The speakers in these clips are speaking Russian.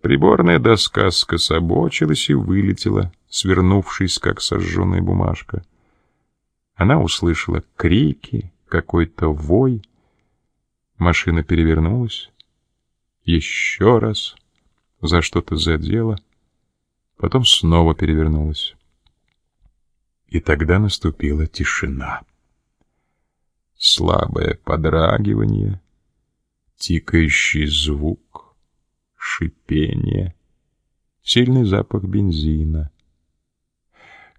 Приборная доска скособочилась и вылетела, свернувшись, как сожженная бумажка. Она услышала крики, какой-то вой. Машина перевернулась. Еще раз. За что-то задела. Потом снова перевернулась. И тогда наступила тишина. Слабое подрагивание, тикающий звук, шипение, сильный запах бензина.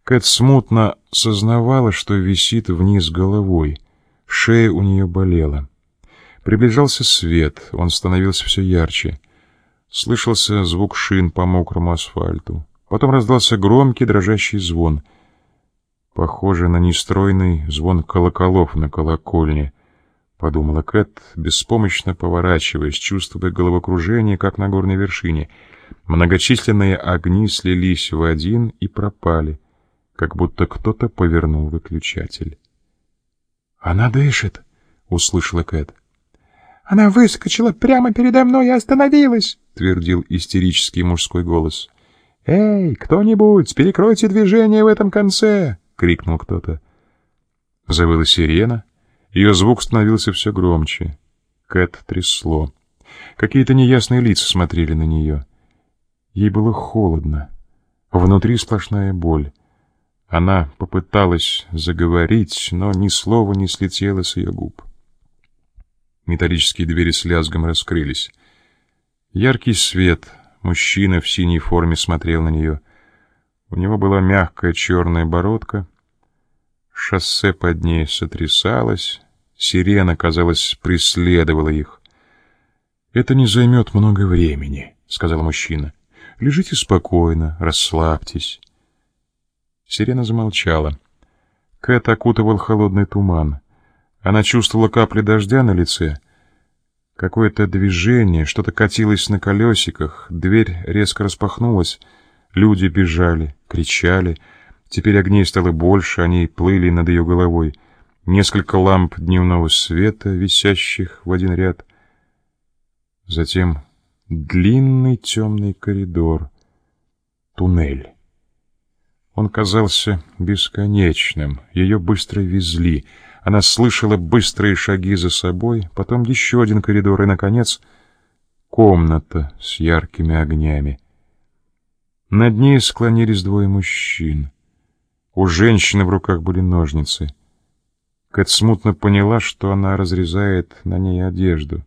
Кэт смутно сознавала, что висит вниз головой, шея у нее болела. Приближался свет, он становился все ярче. Слышался звук шин по мокрому асфальту. Потом раздался громкий дрожащий звон — Похоже на нестройный звон колоколов на колокольне, подумала Кэт, беспомощно поворачиваясь, чувствуя головокружение, как на горной вершине. Многочисленные огни слились в один и пропали, как будто кто-то повернул выключатель. «Она дышит!» — услышала Кэт. «Она выскочила прямо передо мной и остановилась!» — твердил истерический мужской голос. «Эй, кто-нибудь, перекройте движение в этом конце!» крикнул кто-то. Завыла сирена. Ее звук становился все громче. Кэт трясло. Какие-то неясные лица смотрели на нее. Ей было холодно. Внутри сплошная боль. Она попыталась заговорить, но ни слова не слетело с ее губ. Металлические двери с лязгом раскрылись. Яркий свет, мужчина в синей форме смотрел на нее. У него была мягкая черная бородка, Шоссе под ней сотрясалось, сирена, казалось, преследовала их. «Это не займет много времени», — сказал мужчина. «Лежите спокойно, расслабьтесь». Сирена замолчала. Кэт окутывал холодный туман. Она чувствовала капли дождя на лице. Какое-то движение, что-то катилось на колесиках, дверь резко распахнулась, люди бежали, кричали — Теперь огней стало больше, они плыли над ее головой. Несколько ламп дневного света, висящих в один ряд. Затем длинный темный коридор, туннель. Он казался бесконечным, ее быстро везли. Она слышала быстрые шаги за собой, потом еще один коридор и, наконец, комната с яркими огнями. Над ней склонились двое мужчин. У женщины в руках были ножницы. Кэт смутно поняла, что она разрезает на ней одежду.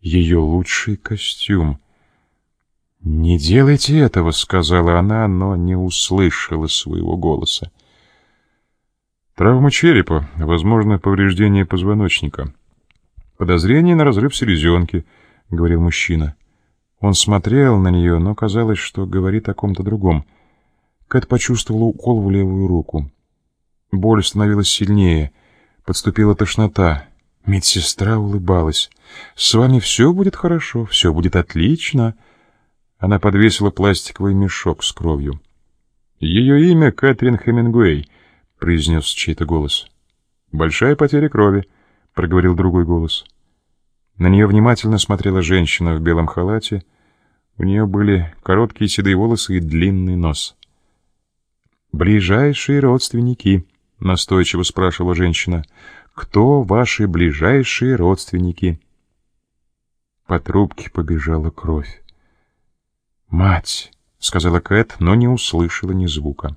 Ее лучший костюм. «Не делайте этого», — сказала она, но не услышала своего голоса. Травма черепа, возможно, повреждение позвоночника. Подозрение на разрыв селезенки, — говорил мужчина. Он смотрел на нее, но казалось, что говорит о ком-то другом — Кэт почувствовала укол в левую руку. Боль становилась сильнее. Подступила тошнота. Медсестра улыбалась. «С вами все будет хорошо, все будет отлично». Она подвесила пластиковый мешок с кровью. «Ее имя Кэтрин Хемингуэй», — произнес чей-то голос. «Большая потеря крови», — проговорил другой голос. На нее внимательно смотрела женщина в белом халате. У нее были короткие седые волосы и длинный нос. «Ближайшие родственники», — настойчиво спрашивала женщина. «Кто ваши ближайшие родственники?» По трубке побежала кровь. «Мать!» — сказала Кэт, но не услышала ни звука.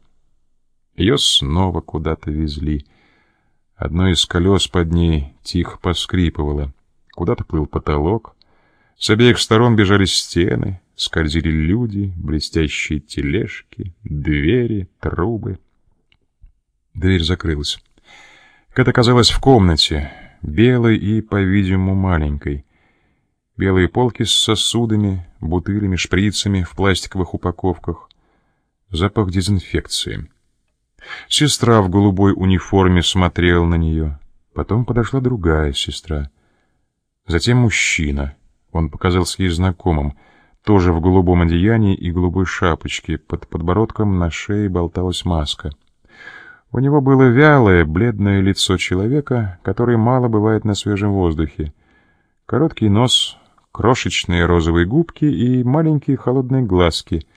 Ее снова куда-то везли. Одно из колес под ней тихо поскрипывало. Куда-то плыл потолок. С обеих сторон бежали стены, скользили люди, блестящие тележки, двери, трубы. Дверь закрылась. Кэт оказалась в комнате, белой и, по-видимому, маленькой. Белые полки с сосудами, бутылями, шприцами в пластиковых упаковках. Запах дезинфекции. Сестра в голубой униформе смотрела на нее. Потом подошла другая сестра. Затем мужчина. Он показался ей знакомым — тоже в голубом одеянии и голубой шапочке, под подбородком на шее болталась маска. У него было вялое, бледное лицо человека, который мало бывает на свежем воздухе. Короткий нос, крошечные розовые губки и маленькие холодные глазки,